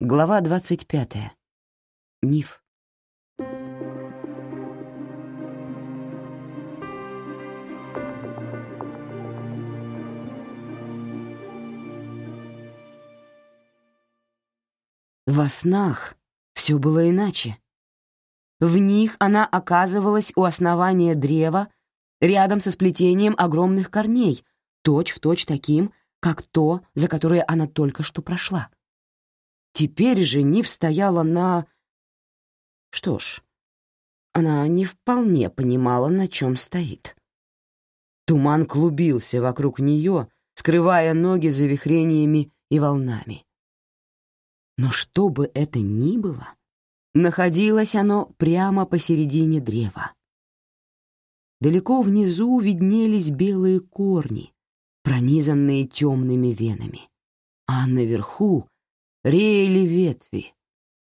Глава 25. Ниф. Во снах все было иначе. В них она оказывалась у основания древа, рядом со сплетением огромных корней, точь-в-точь точь таким, как то, за которое она только что прошла. Теперь же Нив стояла на... Что ж, она не вполне понимала, на чем стоит. Туман клубился вокруг нее, скрывая ноги завихрениями и волнами. Но что бы это ни было, находилось оно прямо посередине древа. Далеко внизу виднелись белые корни, пронизанные темными венами, а наверху реяли ветви,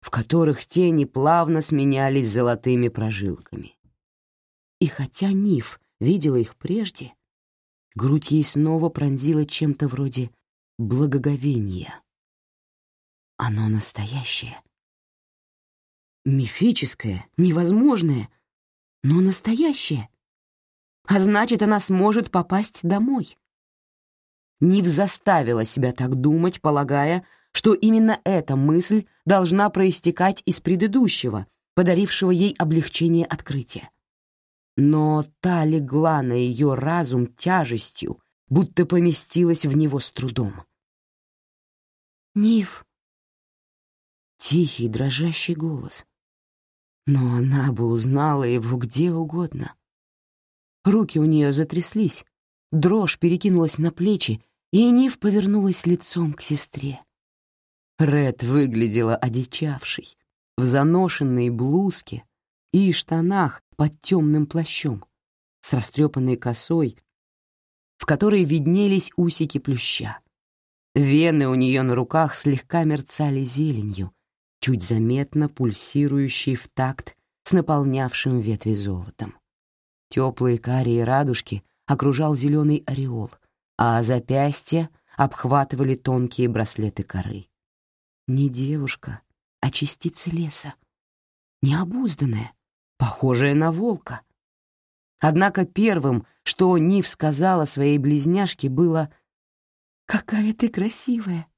в которых тени плавно сменялись золотыми прожилками. И хотя Ниф видела их прежде, грудь ей снова пронзила чем-то вроде благоговения. Оно настоящее. Мифическое, невозможное, но настоящее. А значит, она сможет попасть домой. Нив заставила себя так думать, полагая, что именно эта мысль должна проистекать из предыдущего, подарившего ей облегчение открытия. Но та легла на ее разум тяжестью, будто поместилась в него с трудом. «Нив!» Тихий, дрожащий голос. Но она бы узнала его где угодно. Руки у нее затряслись, дрожь перекинулась на плечи, и Нив повернулась лицом к сестре. Ред выглядела одичавшей, в заношенной блузке и штанах под темным плащом, с растрепанной косой, в которой виднелись усики плюща. Вены у нее на руках слегка мерцали зеленью, чуть заметно пульсирующей в такт с наполнявшим ветви золотом. Теплые карие радужки окружал зеленый ореол, а запястья обхватывали тонкие браслеты коры. Не девушка, а частица леса. Необузданная, похожая на волка. Однако первым, что Нив сказала своей близняшке, было «Какая ты красивая!»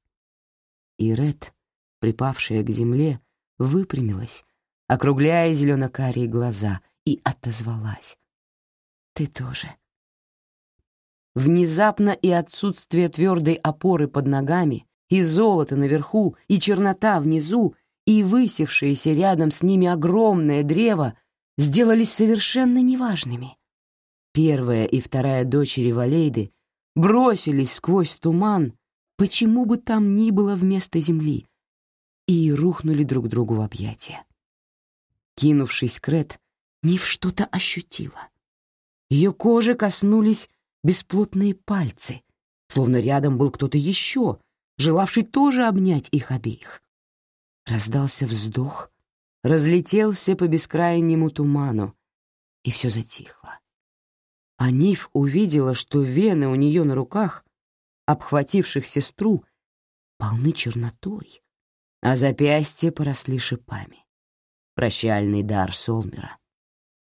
И Ред, припавшая к земле, выпрямилась, округляя зелено-карие глаза, и отозвалась. «Ты тоже». Внезапно и отсутствие твердой опоры под ногами, и золото наверху, и чернота внизу, и высевшееся рядом с ними огромное древо сделались совершенно неважными. Первая и вторая дочери Валейды бросились сквозь туман, почему бы там ни было вместо земли, и рухнули друг другу в объятия. Кинувшись к Ред, Нив что-то ощутила. Ее кожи коснулись бесплотные пальцы, словно рядом был кто-то еще, желавший тоже обнять их обеих. Раздался вздох, разлетелся по бескрайнему туману, и все затихло. А Ниф увидела, что вены у нее на руках, обхвативших сестру, полны чернотой, а запястья поросли шипами. Прощальный дар Солмера.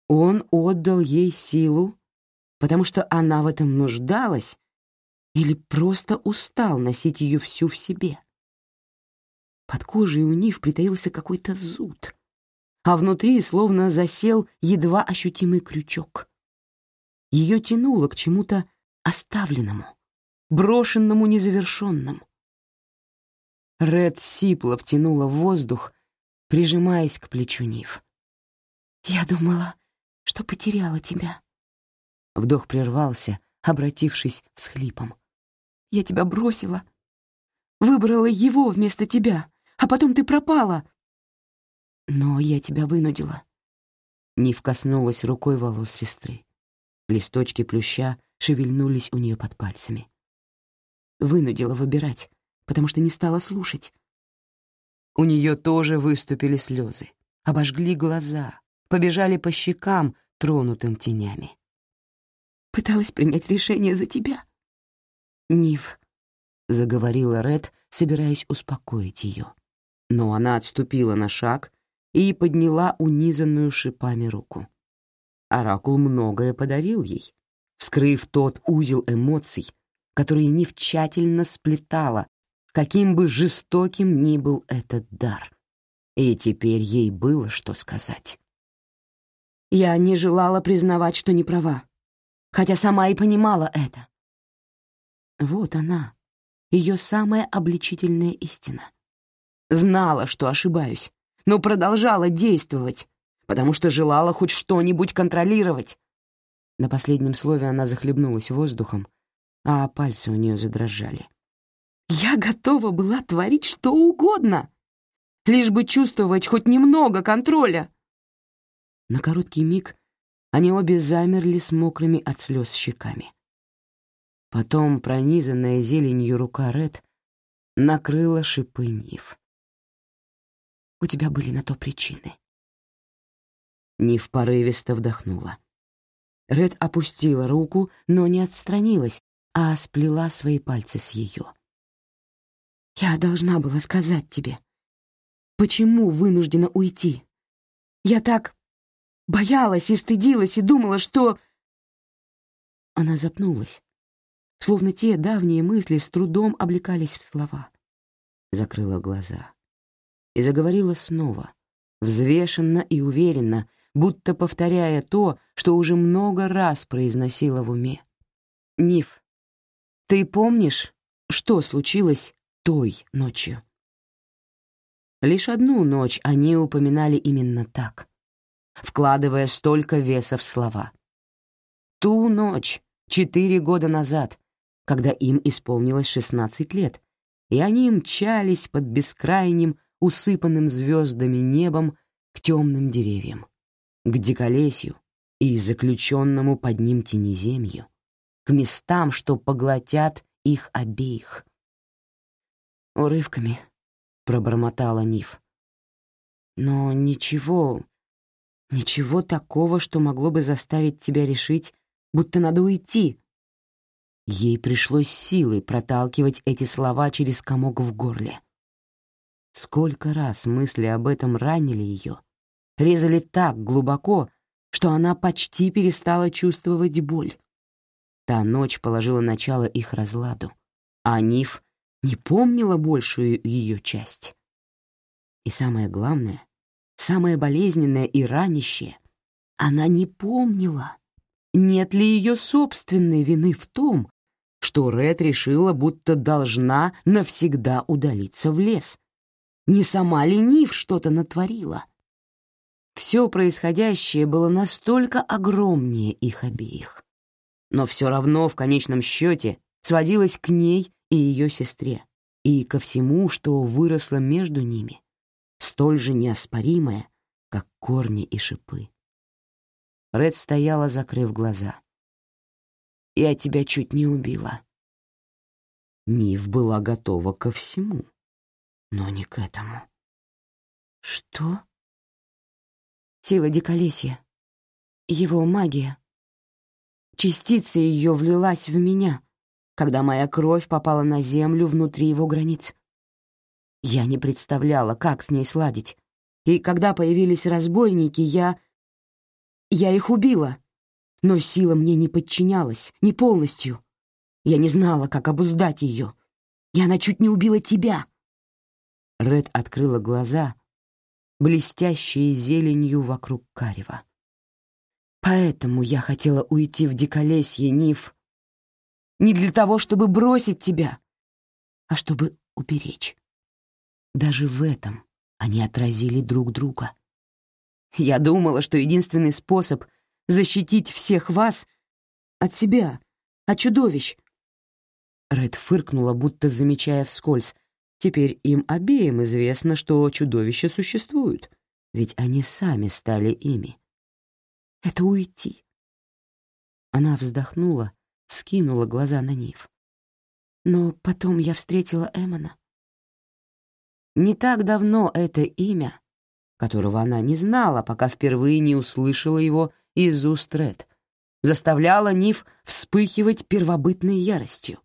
Он отдал ей силу потому что она в этом нуждалась или просто устал носить ее всю в себе. Под кожей у Нив притаился какой-то зуд, а внутри словно засел едва ощутимый крючок. Ее тянуло к чему-то оставленному, брошенному незавершенному. Ред сипло втянула воздух, прижимаясь к плечу Нив. «Я думала, что потеряла тебя», Вдох прервался, обратившись с хлипом. «Я тебя бросила. Выбрала его вместо тебя, а потом ты пропала. Но я тебя вынудила». Нив коснулась рукой волос сестры. Листочки плюща шевельнулись у нее под пальцами. Вынудила выбирать, потому что не стала слушать. У нее тоже выступили слезы, обожгли глаза, побежали по щекам, тронутым тенями пыталась принять решение за тебя. Нив, — заговорила Ред, собираясь успокоить ее. Но она отступила на шаг и подняла унизанную шипами руку. Оракул многое подарил ей, вскрыв тот узел эмоций, который Нив тщательно сплетала, каким бы жестоким ни был этот дар. И теперь ей было что сказать. Я не желала признавать, что не права, хотя сама и понимала это. Вот она, ее самая обличительная истина. Знала, что ошибаюсь, но продолжала действовать, потому что желала хоть что-нибудь контролировать. На последнем слове она захлебнулась воздухом, а пальцы у нее задрожали. Я готова была творить что угодно, лишь бы чувствовать хоть немного контроля. На короткий миг они обе замерли с мокрыми от слез щеками. Потом пронизанная зеленью рука Ред накрыла шипы Нив. «У тебя были на то причины». Нив порывисто вдохнула. Ред опустила руку, но не отстранилась, а сплела свои пальцы с ее. «Я должна была сказать тебе, почему вынуждена уйти. Я так боялась и стыдилась и думала, что...» Она запнулась, словно те давние мысли с трудом облекались в слова. Закрыла глаза и заговорила снова, взвешенно и уверенно, будто повторяя то, что уже много раз произносила в уме. «Ниф, ты помнишь, что случилось той ночью?» Лишь одну ночь они упоминали именно так, вкладывая столько веса в слова. Ту ночь, четыре года назад, когда им исполнилось 16 лет, и они мчались под бескрайним, усыпанным звездами небом к темным деревьям, к диколесью и заключенному под ним тенеземью, к местам, что поглотят их обеих. «Урывками», — пробормотала Ниф. «Но ничего, ничего такого, что могло бы заставить тебя решить, будто надо уйти», Ей пришлось силой проталкивать эти слова через комок в горле. Сколько раз мысли об этом ранили ее, резали так глубоко, что она почти перестала чувствовать боль. Та ночь положила начало их разладу, а Ниф не помнила большую ее часть. И самое главное, самое болезненное и ранящее, она не помнила, нет ли ее собственной вины в том, что Ред решила, будто должна навсегда удалиться в лес. Не сама ли Нив что-то натворила? Все происходящее было настолько огромнее их обеих. Но все равно в конечном счете сводилось к ней и ее сестре, и ко всему, что выросло между ними, столь же неоспоримое, как корни и шипы. Ред стояла, закрыв глаза. Я тебя чуть не убила». Нив была готова ко всему, но не к этому. «Что?» «Сила диколесья. Его магия. Частица ее влилась в меня, когда моя кровь попала на землю внутри его границ. Я не представляла, как с ней сладить. И когда появились разбойники, я... Я их убила но сила мне не подчинялась, не полностью. Я не знала, как обуздать ее, и она чуть не убила тебя. Ред открыла глаза, блестящие зеленью вокруг карева. Поэтому я хотела уйти в диколесье, Ниф. Не для того, чтобы бросить тебя, а чтобы уберечь. Даже в этом они отразили друг друга. Я думала, что единственный способ — защитить всех вас от себя, от чудовищ. Ред фыркнула, будто замечая вскользь. Теперь им обеим известно, что чудовища существуют, ведь они сами стали ими. Это уйти. Она вздохнула, вскинула глаза на Нив. Но потом я встретила Эмона. Не так давно это имя, которого она не знала, пока впервые не услышала его из уст Ред, заставляла Ниф вспыхивать первобытной яростью,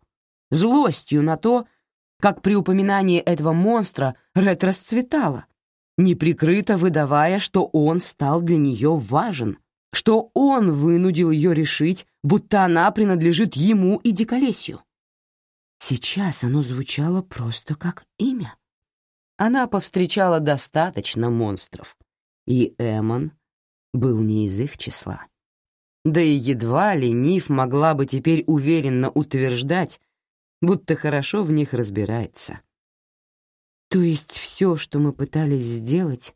злостью на то, как при упоминании этого монстра Ред расцветала, неприкрыто выдавая, что он стал для нее важен, что он вынудил ее решить, будто она принадлежит ему и Диколесью. Сейчас оно звучало просто как имя. Она повстречала достаточно монстров, и Эмон был не из их числа. Да и едва ли Ниф могла бы теперь уверенно утверждать, будто хорошо в них разбирается. То есть все, что мы пытались сделать,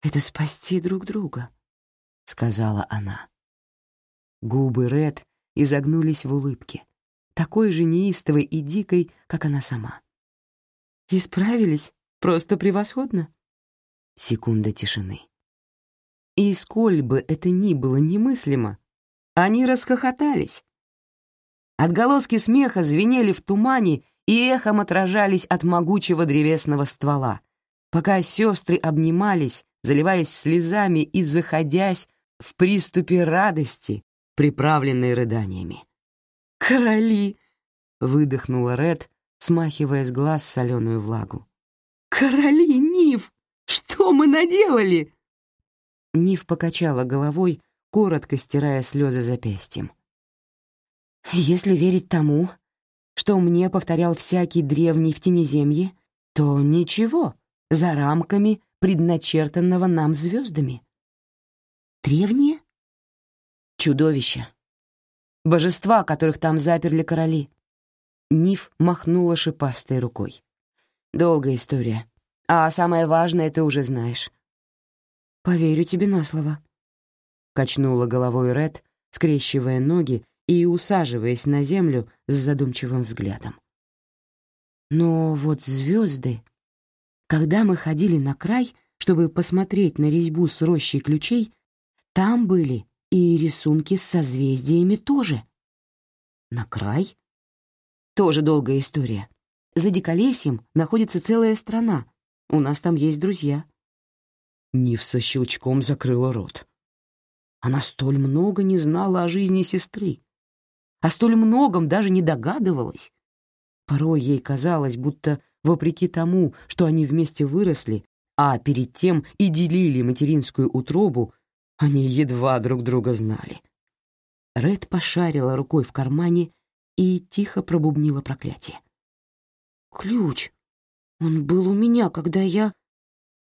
это спасти друг друга, — сказала она. Губы Ред изогнулись в улыбке, такой же неистовой и дикой, как она сама. «Исправились? Просто превосходно!» Секунда тишины. И сколь бы это ни было немыслимо, они расхохотались. Отголоски смеха звенели в тумане и эхом отражались от могучего древесного ствола, пока сестры обнимались, заливаясь слезами и заходясь в приступе радости, приправленной рыданиями. «Короли!» — выдохнула Ред, смахивая с глаз соленую влагу. «Короли, Нив! Что мы наделали?» Нив покачала головой, коротко стирая слезы запястьем. «Если верить тому, что мне повторял всякий древний в Тенеземье, то ничего, за рамками предначертанного нам звездами. Древние? Чудовища. Божества, которых там заперли короли. Ниф махнула шипастой рукой. Долгая история. А самое важное ты уже знаешь. «Поверю тебе на слово», — качнула головой Ред, скрещивая ноги и усаживаясь на землю с задумчивым взглядом. «Но вот звезды. Когда мы ходили на край, чтобы посмотреть на резьбу с рощей ключей, там были и рисунки с созвездиями тоже. На край? Тоже долгая история. За Диколесьем находится целая страна. У нас там есть друзья. Нив со щелчком закрыла рот. Она столь много не знала о жизни сестры, о столь многом даже не догадывалась. Порой ей казалось, будто, вопреки тому, что они вместе выросли, а перед тем и делили материнскую утробу, они едва друг друга знали. Ред пошарила рукой в кармане и тихо пробубнила проклятие. «Ключ! Он был у меня, когда я...»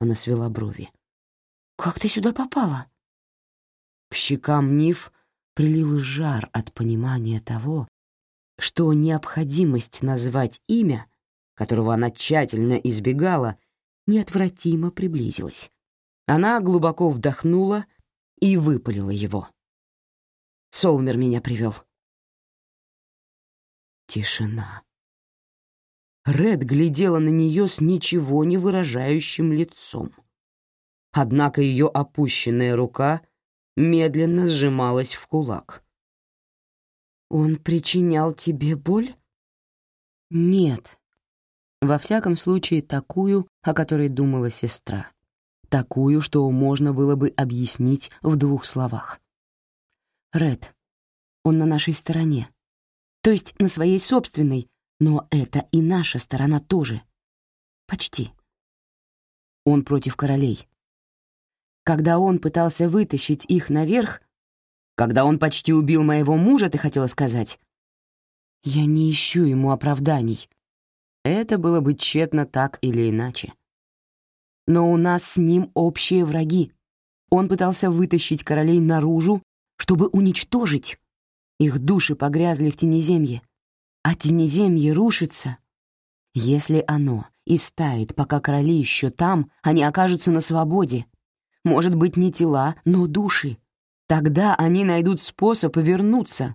Она свела брови. Как ты сюда попала?» К щекам Ниф прилил жар от понимания того, что необходимость назвать имя, которого она тщательно избегала, неотвратимо приблизилась. Она глубоко вдохнула и выпалила его. Солмер меня привел. Тишина. Ред глядела на нее с ничего не выражающим лицом однако ее опущенная рука медленно сжималась в кулак. «Он причинял тебе боль?» «Нет. Во всяком случае, такую, о которой думала сестра. Такую, что можно было бы объяснить в двух словах. Ред, он на нашей стороне. То есть на своей собственной, но это и наша сторона тоже. Почти. Он против королей, когда он пытался вытащить их наверх, когда он почти убил моего мужа, ты хотела сказать? Я не ищу ему оправданий. Это было бы тщетно так или иначе. Но у нас с ним общие враги. Он пытался вытащить королей наружу, чтобы уничтожить. Их души погрязли в тенеземье. А тенеземье рушится. Если оно и стает, пока короли еще там, они окажутся на свободе, может быть, не тела, но души. Тогда они найдут способ вернуться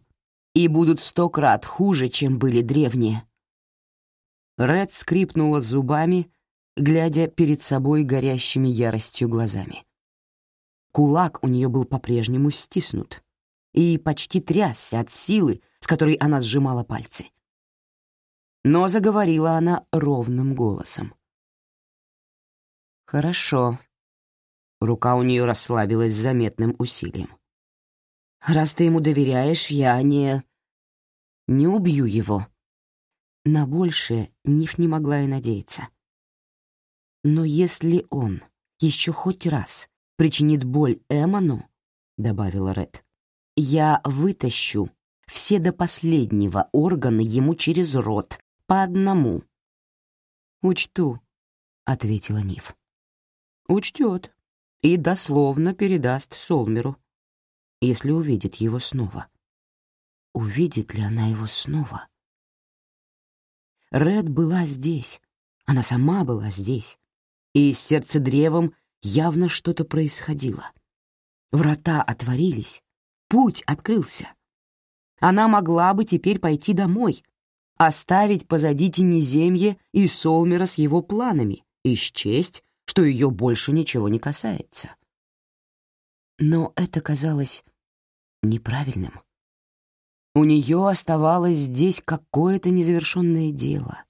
и будут сто крат хуже, чем были древние. Ред скрипнула зубами, глядя перед собой горящими яростью глазами. Кулак у нее был по-прежнему стиснут и почти трясся от силы, с которой она сжимала пальцы. Но заговорила она ровным голосом. «Хорошо, Рука у нее расслабилась с заметным усилием. «Раз ты ему доверяешь, я не... не убью его. На большее Ниф не могла и надеяться. Но если он еще хоть раз причинит боль Эмону, — добавила Ред, — я вытащу все до последнего органы ему через рот, по одному. «Учту», — ответила Ниф. «Учтет и дословно передаст Солмеру, если увидит его снова». Увидит ли она его снова? Ред была здесь, она сама была здесь, и с сердцедревом явно что-то происходило. Врата отворились, путь открылся. Она могла бы теперь пойти домой, оставить позади Тенеземье и Солмера с его планами и счесть, что ее больше ничего не касается. Но это казалось неправильным. У нее оставалось здесь какое-то незавершенное дело,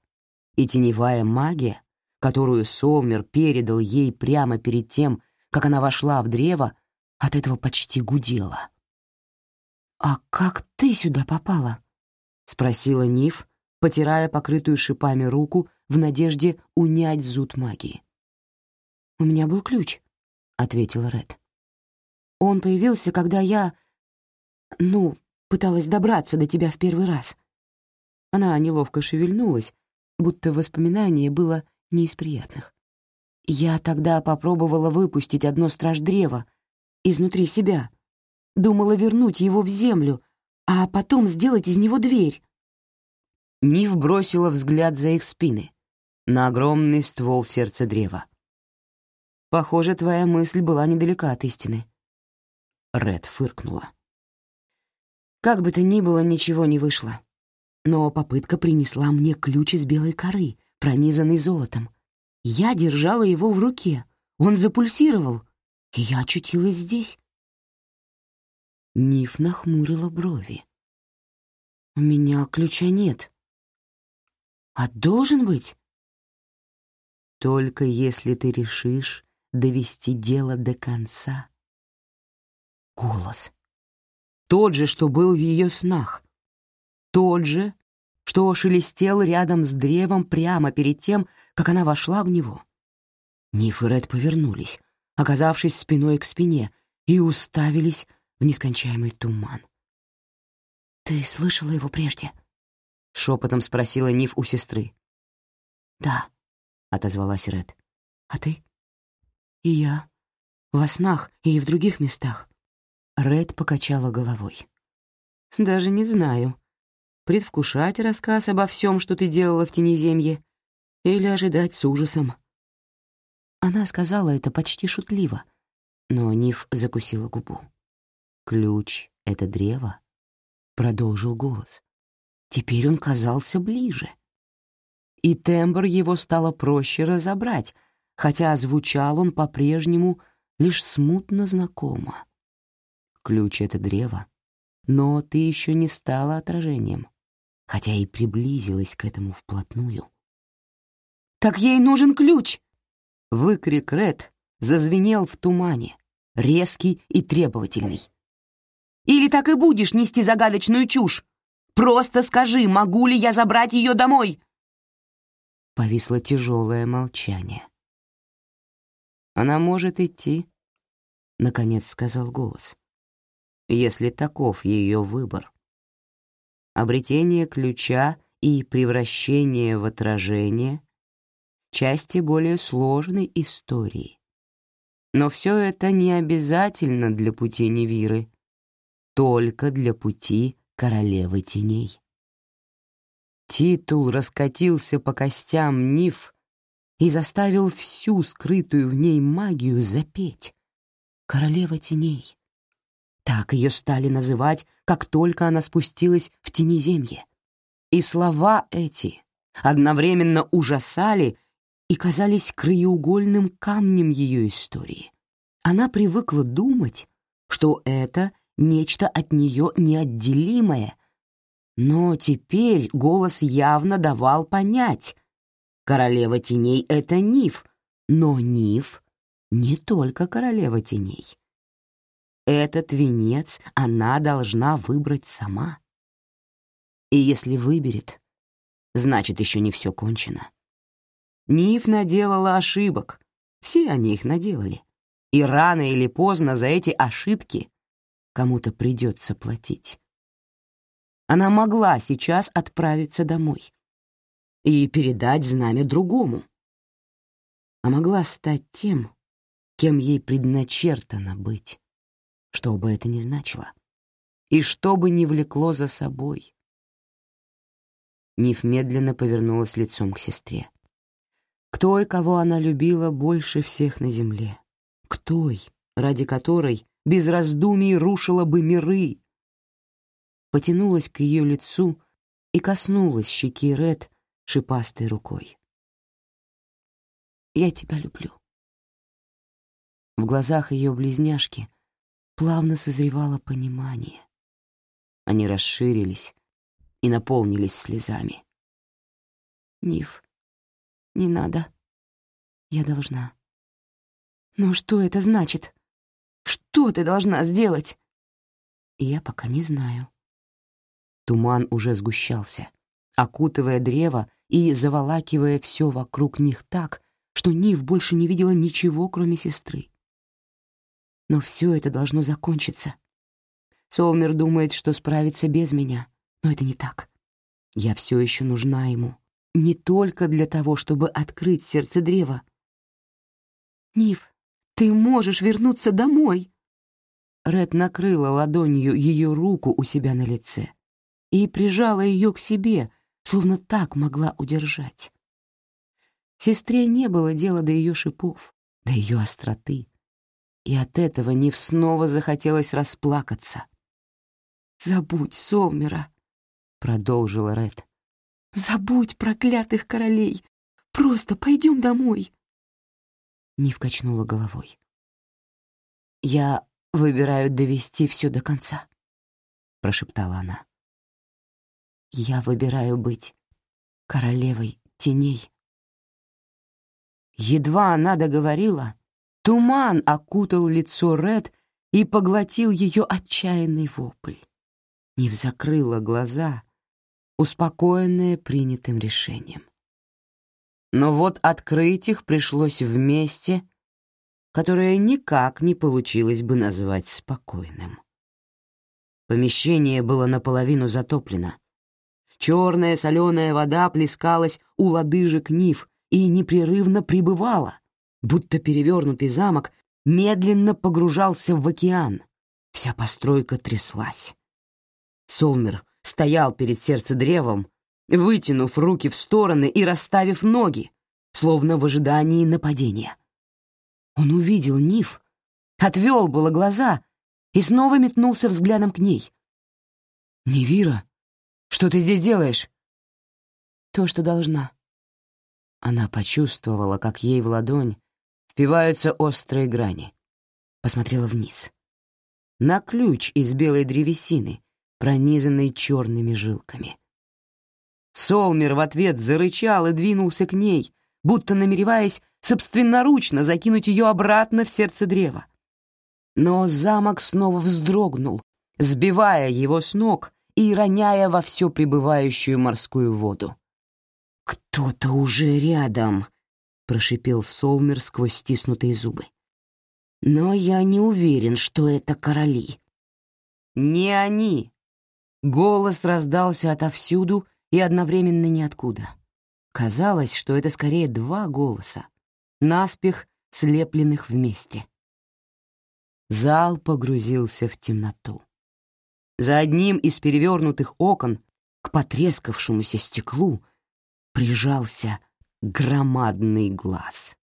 и теневая магия, которую Солмер передал ей прямо перед тем, как она вошла в древо, от этого почти гудела. «А как ты сюда попала?» — спросила Ниф, потирая покрытую шипами руку в надежде унять зуд магии. «У меня был ключ», — ответила Ред. «Он появился, когда я... ну, пыталась добраться до тебя в первый раз». Она неловко шевельнулась, будто воспоминание было не из приятных. Я тогда попробовала выпустить одно страждрево изнутри себя. Думала вернуть его в землю, а потом сделать из него дверь. Нив бросила взгляд за их спины, на огромный ствол сердца древа. «Похоже, твоя мысль была недалека от истины». Ред фыркнула. Как бы то ни было, ничего не вышло. Но попытка принесла мне ключ из белой коры, пронизанный золотом. Я держала его в руке, он запульсировал, и я очутилась здесь. Ниф нахмурила брови. «У меня ключа нет», а должен быть? Только если ты решишь довести дело до конца. Голос. Тот же, что был в ее снах. Тот же, что шелестел рядом с древом прямо перед тем, как она вошла в него. Ниф и Ред повернулись, оказавшись спиной к спине, и уставились в нескончаемый туман. «Ты слышала его прежде?» — шепотом спросила Ниф у сестры. «Да», — отозвалась Ред. «А ты?» «И я. Во снах и в других местах». Ред покачала головой. «Даже не знаю. Предвкушать рассказ обо всем, что ты делала в Тенеземье, или ожидать с ужасом?» Она сказала это почти шутливо, но Ниф закусила губу. «Ключ — это древо», — продолжил голос. Теперь он казался ближе. И тембр его стало проще разобрать, хотя звучал он по-прежнему лишь смутно знакомо. Ключ — это древо, но ты еще не стала отражением, хотя и приблизилась к этому вплотную. «Так ей нужен ключ!» Выкрик Ред зазвенел в тумане, резкий и требовательный. «Или так и будешь нести загадочную чушь, Просто скажи, могу ли я забрать ее домой?» Повисло тяжелое молчание. «Она может идти», — наконец сказал голос, «если таков ее выбор. Обретение ключа и превращение в отражение — части более сложной истории. Но все это не обязательно для пути Невиры, только для пути королевы теней. Титул раскатился по костям Ниф и заставил всю скрытую в ней магию запеть. Королева теней. Так ее стали называть, как только она спустилась в тенеземье. И слова эти одновременно ужасали и казались краеугольным камнем ее истории. Она привыкла думать, что это нечто от нее неотделимое. Но теперь голос явно давал понять. Королева теней — это Ниф, но Ниф — не только королева теней. Этот венец она должна выбрать сама. И если выберет, значит, еще не все кончено. Ниф наделала ошибок, все они их наделали. И рано или поздно за эти ошибки кому-то придется платить. Она могла сейчас отправиться домой и передать знамя другому, а могла стать тем, кем ей предначертано быть, что бы это ни значило, и что бы ни влекло за собой. Ниф медленно повернулась лицом к сестре. К той, кого она любила больше всех на земле. К той, ради которой без раздумий рушила бы миры. Потянулась к ее лицу и коснулась щеки Ред шипастой рукой. «Я тебя люблю». В глазах ее близняшки плавно созревало понимание. Они расширились и наполнились слезами. «Ниф, не надо. Я должна. Но что это значит? Что ты должна сделать? Я пока не знаю. Туман уже сгущался, окутывая древо и заволакивая все вокруг них так, что Нив больше не видела ничего, кроме сестры. Но все это должно закончиться. Солмер думает, что справится без меня, но это не так. Я все еще нужна ему, не только для того, чтобы открыть сердце древа. «Ниф, ты можешь вернуться домой!» Ред накрыла ладонью ее руку у себя на лице и прижала ее к себе, словно так могла удержать. Сестре не было дела до ее шипов, до ее остроты, и от этого Нив снова захотелось расплакаться. «Забудь Солмера», — продолжила Ред. Забудь проклятых королей! Просто пойдем домой!» Не вкачнула головой. «Я выбираю довести все до конца», — прошептала она. «Я выбираю быть королевой теней». Едва она договорила, туман окутал лицо Ред и поглотил ее отчаянный вопль. Нив закрыла глаза — успокоенная принятым решением. Но вот открыть их пришлось в месте, которое никак не получилось бы назвать спокойным. Помещение было наполовину затоплено. Черная соленая вода плескалась у лодыжек Нив и непрерывно прибывала, будто перевернутый замок медленно погружался в океан. Вся постройка тряслась. Солмер стоял перед сердцедревом, вытянув руки в стороны и расставив ноги, словно в ожидании нападения. Он увидел Ниф, отвел было глаза и снова метнулся взглядом к ней. «Невира, что ты здесь делаешь?» «То, что должна». Она почувствовала, как ей в ладонь впиваются острые грани. Посмотрела вниз. На ключ из белой древесины, пронизанной черными жилками. Солмер в ответ зарычал и двинулся к ней, будто намереваясь собственноручно закинуть ее обратно в сердце древа. Но замок снова вздрогнул, сбивая его с ног и роняя во всю прибывающую морскую воду. «Кто-то уже рядом», — прошипел Солмер сквозь стиснутые зубы. «Но я не уверен, что это короли». «Не они», Голос раздался отовсюду и одновременно ниоткуда. Казалось, что это скорее два голоса, наспех слепленных вместе. Зал погрузился в темноту. За одним из перевернутых окон к потрескавшемуся стеклу прижался громадный глаз.